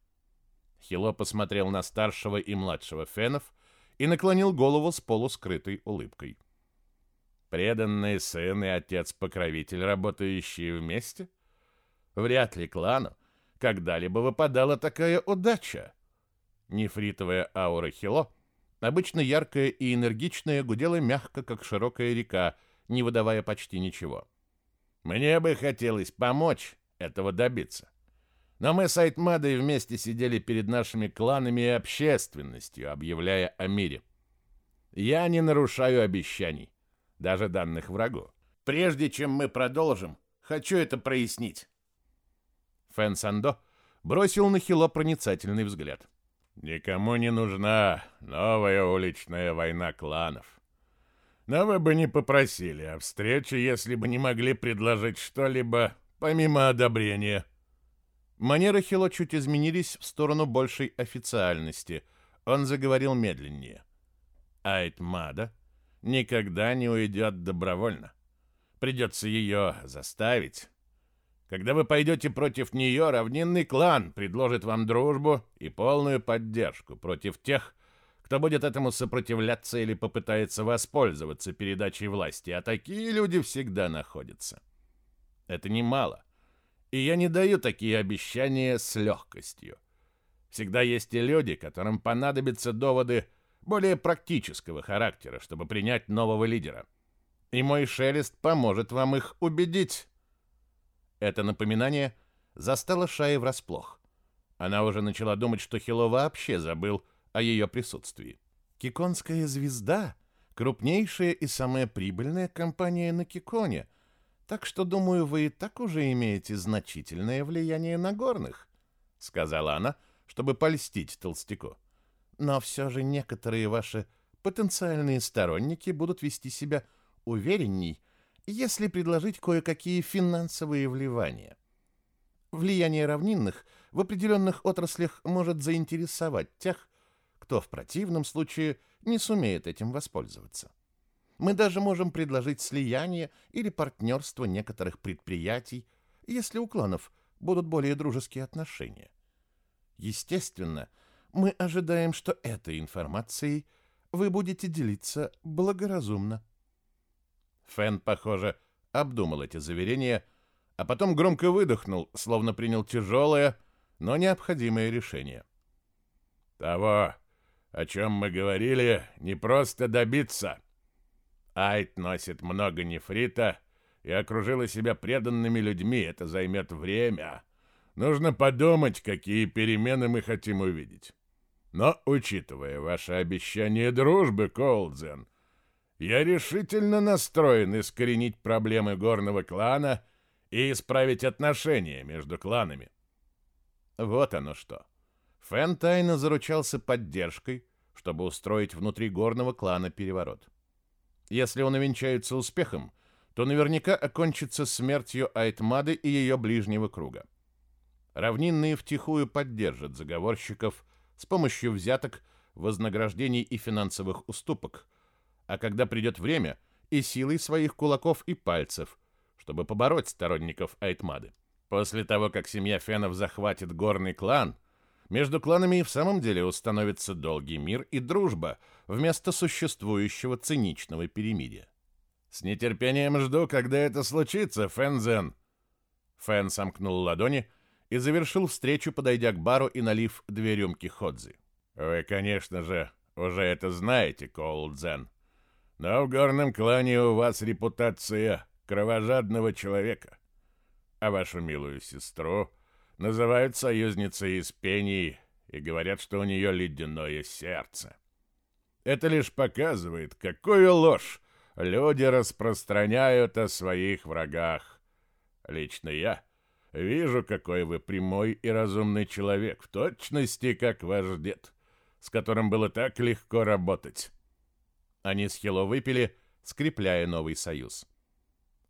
Хило посмотрел на старшего и младшего Фенов и наклонил голову с полускрытой улыбкой. — Преданный сын и отец-покровитель, работающие вместе? Вряд ли клану когда-либо выпадала такая удача. Нефритовая аура Хило, обычно яркая и энергичная, гудела мягко, как широкая река, не выдавая почти ничего. Мне бы хотелось помочь этого добиться. Но мы с Айтмадой вместе сидели перед нашими кланами и общественностью, объявляя о мире. Я не нарушаю обещаний даже данных врагу. Прежде чем мы продолжим, хочу это прояснить. Фэн Сандо бросил на Хило проницательный взгляд. Никому не нужна новая уличная война кланов. Но вы бы не попросили о встрече, если бы не могли предложить что-либо помимо одобрения. Манеры Хило чуть изменились в сторону большей официальности. Он заговорил медленнее. Айтмада никогда не уйдет добровольно. Придется ее заставить. Когда вы пойдете против нее, равнинный клан предложит вам дружбу и полную поддержку против тех, кто будет этому сопротивляться или попытается воспользоваться передачей власти, а такие люди всегда находятся. Это немало, и я не даю такие обещания с легкостью. Всегда есть и люди, которым понадобятся доводы более практического характера, чтобы принять нового лидера. И мой шелест поможет вам их убедить. Это напоминание застало Шаи врасплох. Она уже начала думать, что Хило вообще забыл о ее присутствии. Киконская звезда — крупнейшая и самая прибыльная компания на Киконе, так что, думаю, вы и так уже имеете значительное влияние на горных, — сказала она, чтобы польстить толстяку. Но все же некоторые ваши потенциальные сторонники будут вести себя уверенней, если предложить кое-какие финансовые вливания. Влияние равнинных в определенных отраслях может заинтересовать тех, кто в противном случае не сумеет этим воспользоваться. Мы даже можем предложить слияние или партнерство некоторых предприятий, если у кланов будут более дружеские отношения. Естественно, мы ожидаем, что этой информацией вы будете делиться благоразумно. Фэн, похоже, обдумал эти заверения, а потом громко выдохнул, словно принял тяжелое, но необходимое решение. Того, о чем мы говорили, не просто добиться. Айт носит много нефрита и окружила себя преданными людьми. Это займет время. Нужно подумать, какие перемены мы хотим увидеть. Но, учитывая ваше обещание дружбы, Колдзен, я решительно настроен искоренить проблемы горного клана и исправить отношения между кланами. Вот оно что. Фэн тайно заручался поддержкой, чтобы устроить внутри горного клана переворот. Если он увенчается успехом, то наверняка окончится смертью Айтмады и ее ближнего круга. Равнинные втихую поддержат заговорщиков с помощью взяток, вознаграждений и финансовых уступок, а когда придет время, и силой своих кулаков и пальцев, чтобы побороть сторонников Айтмады. После того, как семья Фенов захватит горный клан, между кланами и в самом деле установится долгий мир и дружба вместо существующего циничного перемирия. С нетерпением жду, когда это случится, Фэнзен. Фэн сомкнул ладони и завершил встречу, подойдя к бару и налив две рюмки ходзи. Вы, конечно же, уже это знаете, Коулдзен. Но в горном клане у вас репутация кровожадного человека а вашу милую сестру называют союзницей из пений и говорят, что у нее ледяное сердце. Это лишь показывает, какую ложь люди распространяют о своих врагах. Лично я вижу, какой вы прямой и разумный человек, в точности, как ваш дед, с которым было так легко работать. Они с Хило выпили, скрепляя новый союз.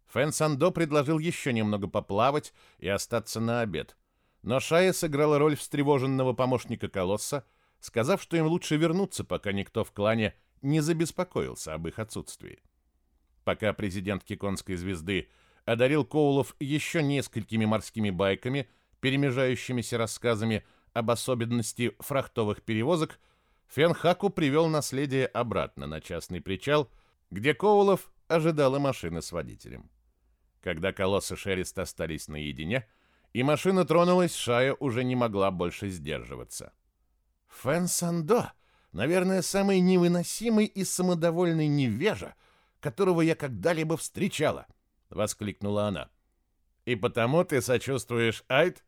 Фэн Сандо предложил еще немного поплавать и остаться на обед. Но Шая сыграла роль встревоженного помощника Колосса, сказав, что им лучше вернуться, пока никто в клане не забеспокоился об их отсутствии. Пока президент Киконской звезды одарил Коулов еще несколькими морскими байками, перемежающимися рассказами об особенности фрахтовых перевозок, Фенхаку привел наследие обратно на частный причал, где Коулов ожидала машина с водителем. Когда Колосс и Шерист остались наедине, и машина тронулась, Шая уже не могла больше сдерживаться. «Фэн Сандо, наверное, самый невыносимый и самодовольный невежа, которого я когда-либо встречала!» — воскликнула она. «И потому ты сочувствуешь Айд?»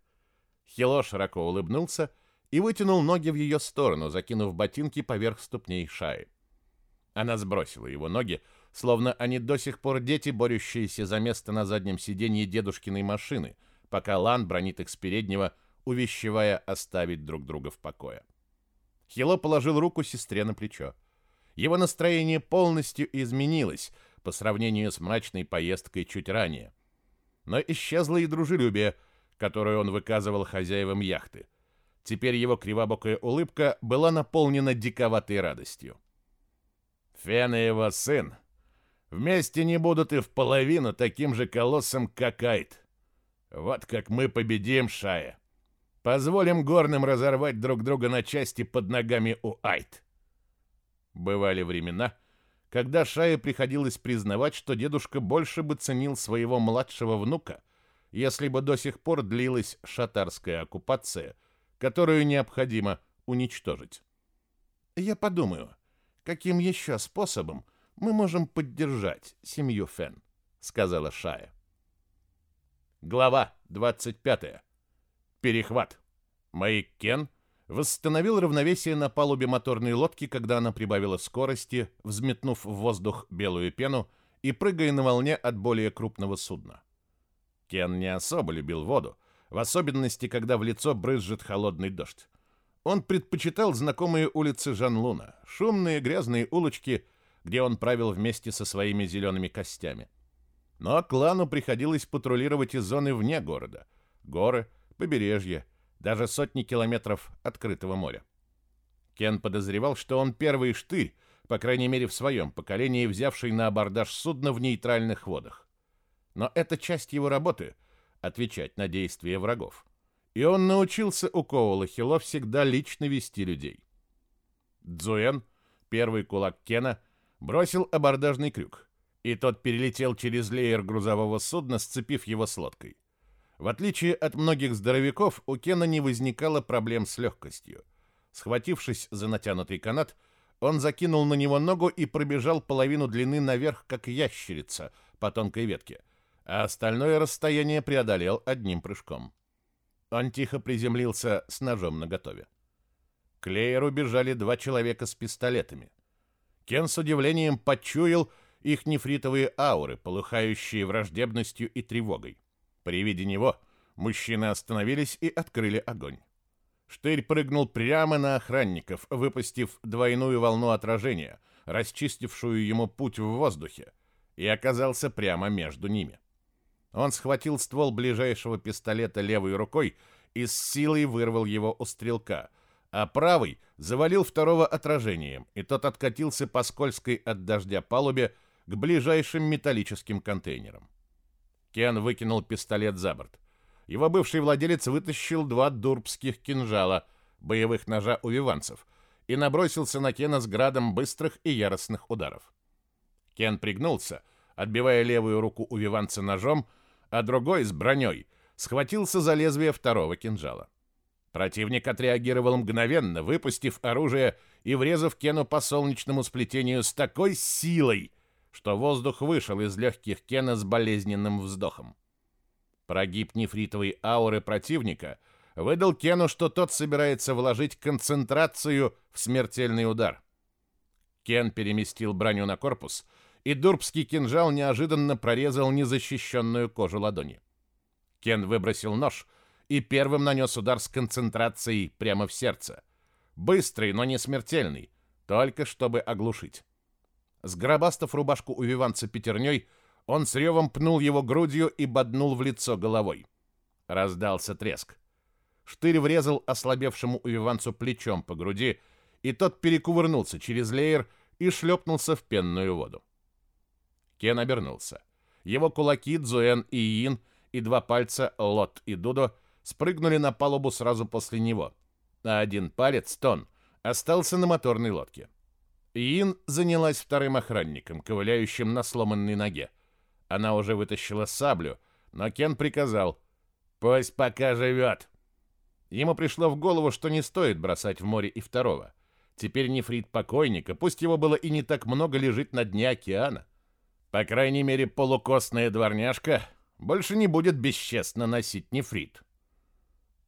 Хило широко улыбнулся и вытянул ноги в ее сторону, закинув ботинки поверх ступней Шаи. Она сбросила его ноги, словно они до сих пор дети, борющиеся за место на заднем сиденье дедушкиной машины, пока Лан бронит их с переднего, увещевая оставить друг друга в покое. Хило положил руку сестре на плечо. Его настроение полностью изменилось по сравнению с мрачной поездкой чуть ранее. Но исчезло и дружелюбие, которое он выказывал хозяевам яхты. Теперь его кривобокая улыбка была наполнена диковатой радостью. Фен и его сын Вместе не будут и в половину таким же колоссом, как Айт. Вот как мы победим Шая. Позволим горным разорвать друг друга на части под ногами у Айт. Бывали времена, когда Шае приходилось признавать, что дедушка больше бы ценил своего младшего внука, если бы до сих пор длилась шатарская оккупация, которую необходимо уничтожить. Я подумаю, каким еще способом мы можем поддержать семью Фен», — сказала Шая. Глава 25. Перехват. Мейк Кен восстановил равновесие на палубе моторной лодки, когда она прибавила скорости, взметнув в воздух белую пену и прыгая на волне от более крупного судна. Кен не особо любил воду, в особенности, когда в лицо брызжет холодный дождь. Он предпочитал знакомые улицы Жан-Луна, шумные грязные улочки где он правил вместе со своими зелеными костями. Но клану приходилось патрулировать и зоны вне города. Горы, побережье, даже сотни километров открытого моря. Кен подозревал, что он первый штырь, по крайней мере в своем поколении, взявший на абордаж судно в нейтральных водах. Но это часть его работы — отвечать на действия врагов. И он научился у Коула Хило всегда лично вести людей. Дзуэн, первый кулак Кена, бросил абордажный крюк, и тот перелетел через леер грузового судна, сцепив его с лодкой. В отличие от многих здоровяков, у Кена не возникало проблем с легкостью. Схватившись за натянутый канат, он закинул на него ногу и пробежал половину длины наверх, как ящерица, по тонкой ветке, а остальное расстояние преодолел одним прыжком. Он тихо приземлился с ножом наготове. К Лееру бежали два человека с пистолетами. Кен с удивлением почуял их нефритовые ауры, полыхающие враждебностью и тревогой. При виде него мужчины остановились и открыли огонь. Штырь прыгнул прямо на охранников, выпустив двойную волну отражения, расчистившую ему путь в воздухе, и оказался прямо между ними. Он схватил ствол ближайшего пистолета левой рукой и с силой вырвал его у стрелка, а правый завалил второго отражением, и тот откатился по скользкой от дождя палубе к ближайшим металлическим контейнерам. Кен выкинул пистолет за борт. Его бывший владелец вытащил два дурбских кинжала, боевых ножа у виванцев, и набросился на Кена с градом быстрых и яростных ударов. Кен пригнулся, отбивая левую руку у виванца ножом, а другой с броней схватился за лезвие второго кинжала. Противник отреагировал мгновенно, выпустив оружие и врезав Кену по солнечному сплетению с такой силой, что воздух вышел из легких Кена с болезненным вздохом. Прогиб нефритовой ауры противника выдал Кену, что тот собирается вложить концентрацию в смертельный удар. Кен переместил броню на корпус, и дурбский кинжал неожиданно прорезал незащищенную кожу ладони. Кен выбросил нож и первым нанес удар с концентрацией прямо в сердце. Быстрый, но не смертельный, только чтобы оглушить. Сгробастав рубашку у Виванца пятерней, он с ревом пнул его грудью и боднул в лицо головой. Раздался треск. Штырь врезал ослабевшему Увиванцу плечом по груди, и тот перекувырнулся через леер и шлепнулся в пенную воду. Кен обернулся. Его кулаки Дзуэн и Йин и два пальца Лот и Дудо спрыгнули на палубу сразу после него, а один палец, Тон, остался на моторной лодке. Ин занялась вторым охранником, ковыляющим на сломанной ноге. Она уже вытащила саблю, но Кен приказал «Пусть пока живет». Ему пришло в голову, что не стоит бросать в море и второго. Теперь нефрит покойника, пусть его было и не так много, лежит на дне океана. По крайней мере, полукостная дворняжка больше не будет бесчестно носить нефрит.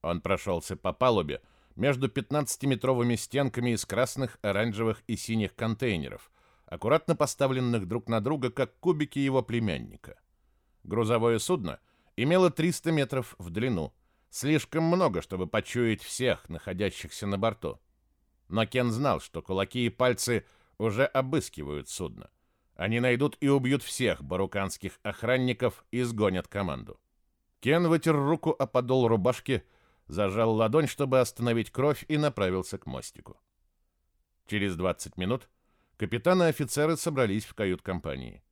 Он прошелся по палубе, между 15-метровыми стенками из красных, оранжевых и синих контейнеров, аккуратно поставленных друг на друга, как кубики его племянника. Грузовое судно имело 300 метров в длину, слишком много, чтобы почуять всех, находящихся на борту. Но Кен знал, что кулаки и пальцы уже обыскивают судно. Они найдут и убьют всех баруканских охранников и сгонят команду. Кен вытер руку о подол рубашки, зажал ладонь, чтобы остановить кровь, и направился к мостику. Через 20 минут капитан и офицеры собрались в кают-компании.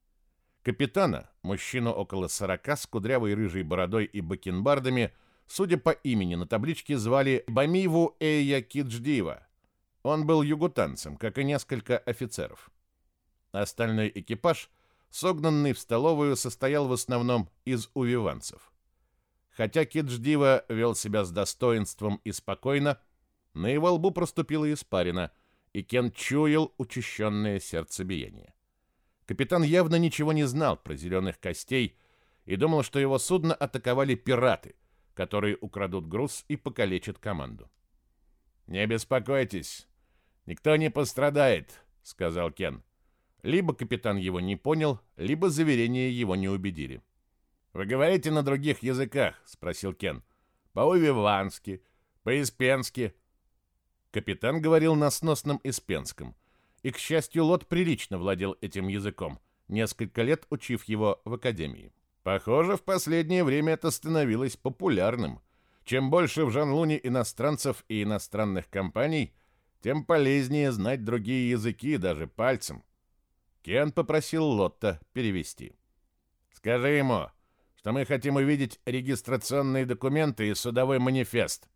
Капитана, мужчину около 40 с кудрявой рыжей бородой и бакенбардами, судя по имени на табличке, звали Бамиву Эйя Кидждива. Он был югутанцем, как и несколько офицеров. Остальной экипаж, согнанный в столовую, состоял в основном из увиванцев. Хотя Кидждива вел себя с достоинством и спокойно, на его лбу проступила испарина, и Кен чуял учащенное сердцебиение. Капитан явно ничего не знал про зеленых костей и думал, что его судно атаковали пираты, которые украдут груз и покалечат команду. «Не беспокойтесь, никто не пострадает», — сказал Кен. Либо капитан его не понял, либо заверения его не убедили. «Вы говорите на других языках?» — спросил Кен. «По-увивански, по-испенски». Капитан говорил на сносном испенском. И, к счастью, Лот прилично владел этим языком, несколько лет учив его в академии. Похоже, в последнее время это становилось популярным. Чем больше в Жанлуне иностранцев и иностранных компаний, тем полезнее знать другие языки, даже пальцем. Кен попросил Лотта перевести. «Скажи ему, что мы хотим увидеть регистрационные документы и судовой манифест».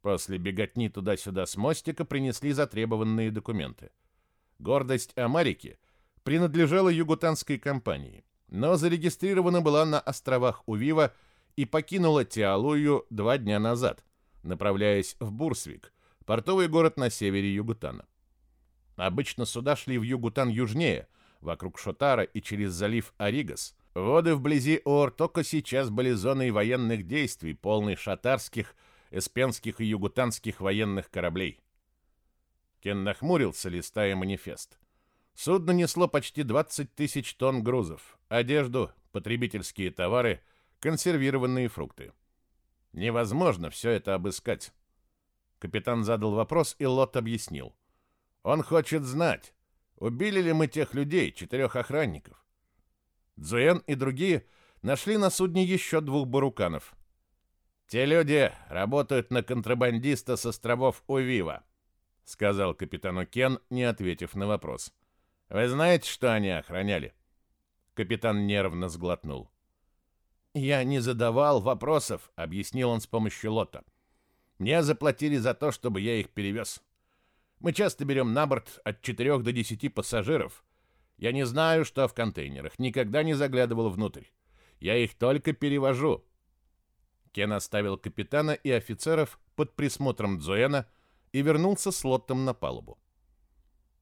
После беготни туда-сюда с мостика принесли затребованные документы. Гордость Амарики принадлежала югутанской компании, но зарегистрирована была на островах Увива и покинула Тиалую два дня назад, направляясь в Бурсвик, портовый город на севере Югутана. Обычно суда шли в Югутан южнее, вокруг Шотара и через залив Аригас. Воды вблизи Оортока сейчас были зоной военных действий, полной шатарских, эспенских и югутанских военных кораблей. Кен нахмурился, листая манифест. Судно несло почти 20 тысяч тонн грузов, одежду, потребительские товары, консервированные фрукты. Невозможно все это обыскать. Капитан задал вопрос, и Лот объяснил. Он хочет знать, убили ли мы тех людей, четырех охранников. Дзуэн и другие нашли на судне еще двух баруканов. Те люди работают на контрабандиста с островов Увива, сказал капитану Кен, не ответив на вопрос. Вы знаете, что они охраняли? Капитан нервно сглотнул. Я не задавал вопросов, объяснил он с помощью лота. Мне заплатили за то, чтобы я их перевез. Мы часто берем на борт от 4 до 10 пассажиров. Я не знаю, что в контейнерах, никогда не заглядывал внутрь. Я их только перевожу. Кен оставил капитана и офицеров под присмотром Дзуэна и вернулся с Лоттом на палубу.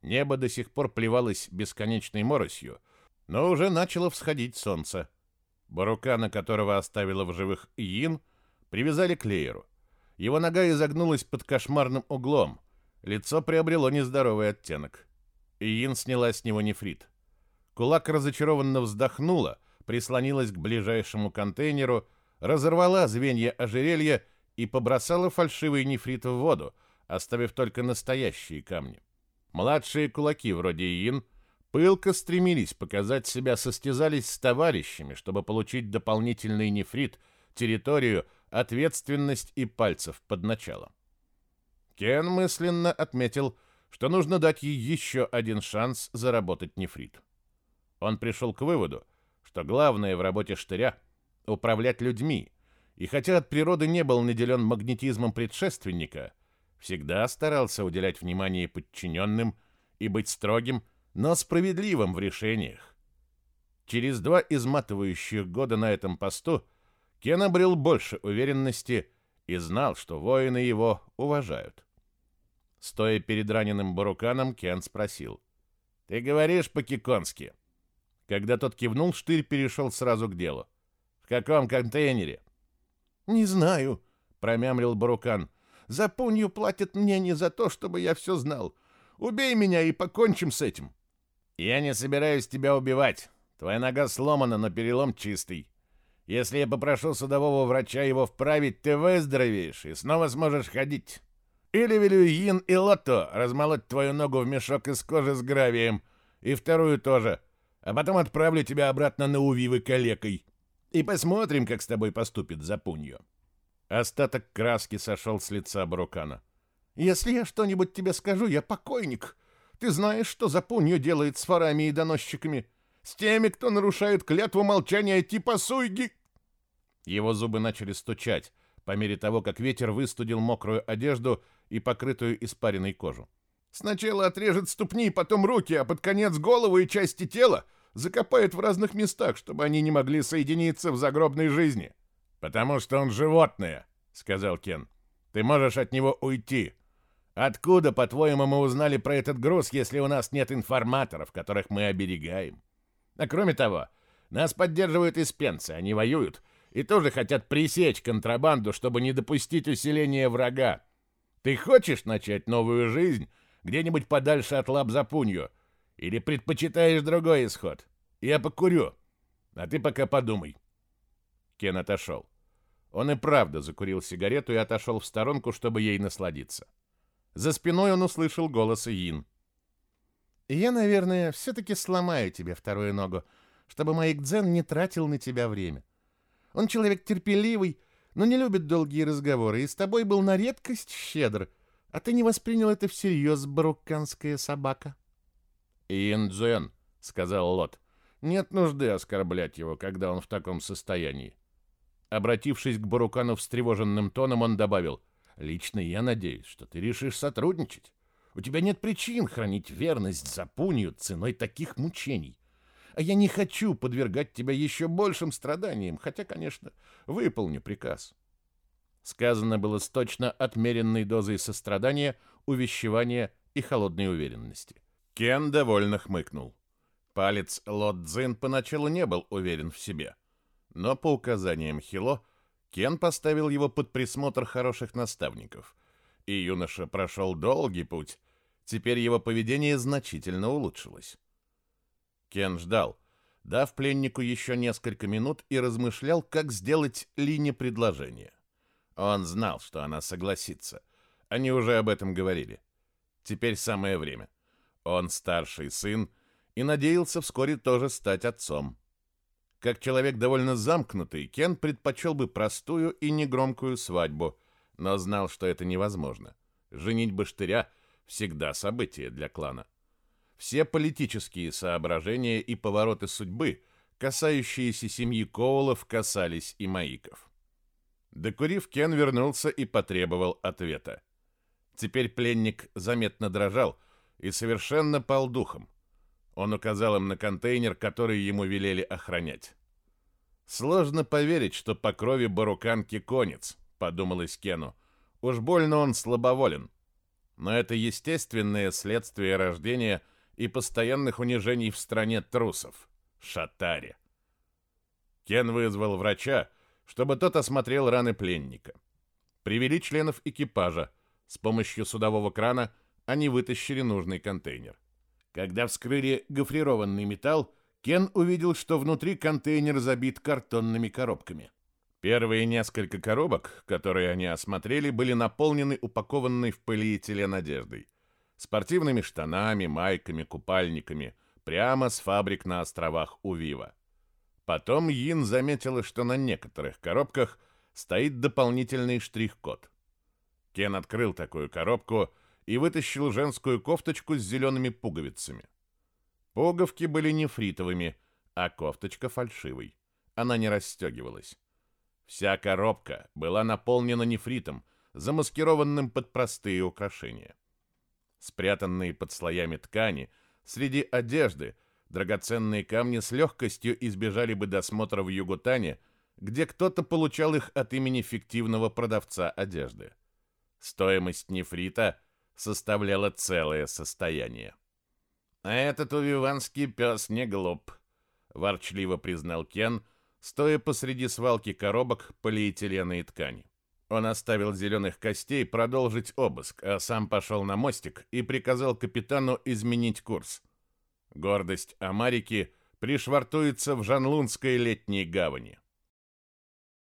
Небо до сих пор плевалось бесконечной моросью, но уже начало всходить солнце. Барукана, которого оставила в живых Йин, привязали к лееру. Его нога изогнулась под кошмарным углом — Лицо приобрело нездоровый оттенок. Иин сняла с него нефрит. Кулак разочарованно вздохнула, прислонилась к ближайшему контейнеру, разорвала звенья ожерелья и побросала фальшивый нефрит в воду, оставив только настоящие камни. Младшие кулаки, вроде Иин, пылко стремились показать себя, состязались с товарищами, чтобы получить дополнительный нефрит, территорию, ответственность и пальцев под начало. Кен мысленно отметил, что нужно дать ей еще один шанс заработать нефрит. Он пришел к выводу, что главное в работе штыря — управлять людьми, и хотя от природы не был наделен магнетизмом предшественника, всегда старался уделять внимание подчиненным и быть строгим, но справедливым в решениях. Через два изматывающих года на этом посту Кен обрел больше уверенности и знал, что воины его уважают. Стоя перед раненым Баруканом, Кен спросил. «Ты говоришь по-киконски?» Когда тот кивнул, Штырь перешел сразу к делу. «В каком контейнере?» «Не знаю», — промямлил Барукан. «За пунью платят мне не за то, чтобы я все знал. Убей меня и покончим с этим». «Я не собираюсь тебя убивать. Твоя нога сломана, но перелом чистый. Если я попрошу судового врача его вправить, ты выздоровеешь и снова сможешь ходить. Или велю Йин и Лото размолоть твою ногу в мешок из кожи с гравием, и вторую тоже, а потом отправлю тебя обратно на Увивы калекой. И посмотрим, как с тобой поступит Запуньо». Остаток краски сошел с лица Барукана. «Если я что-нибудь тебе скажу, я покойник. Ты знаешь, что Запуньо делает с фарами и доносчиками? С теми, кто нарушает клятву молчания типа Суйги...» Его зубы начали стучать, по мере того, как ветер выстудил мокрую одежду и покрытую испаренной кожу. Сначала отрежет ступни, потом руки, а под конец голову и части тела закопает в разных местах, чтобы они не могли соединиться в загробной жизни. «Потому что он животное», — сказал Кен. «Ты можешь от него уйти. Откуда, по-твоему, мы узнали про этот груз, если у нас нет информаторов, которых мы оберегаем? А кроме того, нас поддерживают испенцы, они воюют, и тоже хотят пресечь контрабанду, чтобы не допустить усиления врага. Ты хочешь начать новую жизнь где-нибудь подальше от лап Запунью? Или предпочитаешь другой исход? Я покурю. А ты пока подумай. Кен отошел. Он и правда закурил сигарету и отошел в сторонку, чтобы ей насладиться. За спиной он услышал голос Йин. «Я, наверное, все-таки сломаю тебе вторую ногу, чтобы Майк Дзен не тратил на тебя время. Он человек терпеливый, но не любит долгие разговоры, и с тобой был на редкость щедр. А ты не воспринял это всерьез, баруканская собака? Индзен, сказал Лот. Нет нужды оскорблять его, когда он в таком состоянии. Обратившись к Барукану встревоженным тоном, он добавил, «Лично я надеюсь, что ты решишь сотрудничать. У тебя нет причин хранить верность Запунью ценой таких мучений. А я не хочу подвергать тебя еще большим страданиям, хотя, конечно, выполню приказ». Сказано было с точно отмеренной дозой сострадания, увещевания и холодной уверенности. Кен довольно хмыкнул. Палец Лот Цзин поначалу не был уверен в себе. Но по указаниям Хило Кен поставил его под присмотр хороших наставников. И юноша прошел долгий путь. Теперь его поведение значительно улучшилось. Кен ждал, дав пленнику еще несколько минут и размышлял, как сделать Лине предложение. Он знал, что она согласится. Они уже об этом говорили. Теперь самое время. Он старший сын и надеялся вскоре тоже стать отцом. Как человек довольно замкнутый, Кен предпочел бы простую и негромкую свадьбу, но знал, что это невозможно. Женить баштыря всегда событие для клана. Все политические соображения и повороты судьбы, касающиеся семьи Коулов, касались и Маиков. Докурив, Кен вернулся и потребовал ответа. Теперь пленник заметно дрожал и совершенно пал духом. Он указал им на контейнер, который ему велели охранять. «Сложно поверить, что по крови баруканки конец», — подумалось Кену. «Уж больно он слабоволен. Но это естественное следствие рождения и постоянных унижений в стране трусов. Шатаре». Кен вызвал врача, чтобы тот осмотрел раны пленника. Привели членов экипажа. С помощью судового крана они вытащили нужный контейнер. Когда вскрыли гофрированный металл, Кен увидел, что внутри контейнер забит картонными коробками. Первые несколько коробок, которые они осмотрели, были наполнены упакованной в полиэтилен одеждой. Спортивными штанами, майками, купальниками, прямо с фабрик на островах Увива. Потом Йин заметила, что на некоторых коробках стоит дополнительный штрих-код. Кен открыл такую коробку и вытащил женскую кофточку с зелеными пуговицами. Пуговки были нефритовыми, а кофточка фальшивой. Она не расстегивалась. Вся коробка была наполнена нефритом, замаскированным под простые украшения. Спрятанные под слоями ткани, среди одежды, драгоценные камни с легкостью избежали бы досмотра в Югутане, где кто-то получал их от имени фиктивного продавца одежды. Стоимость нефрита составляла целое состояние. «А этот увиванский пес не глуп», — ворчливо признал Кен, стоя посреди свалки коробок полиэтилена и ткани. Он оставил зеленых костей продолжить обыск, а сам пошел на мостик и приказал капитану изменить курс. Гордость Амарики пришвартуется в Жанлунской летней гавани.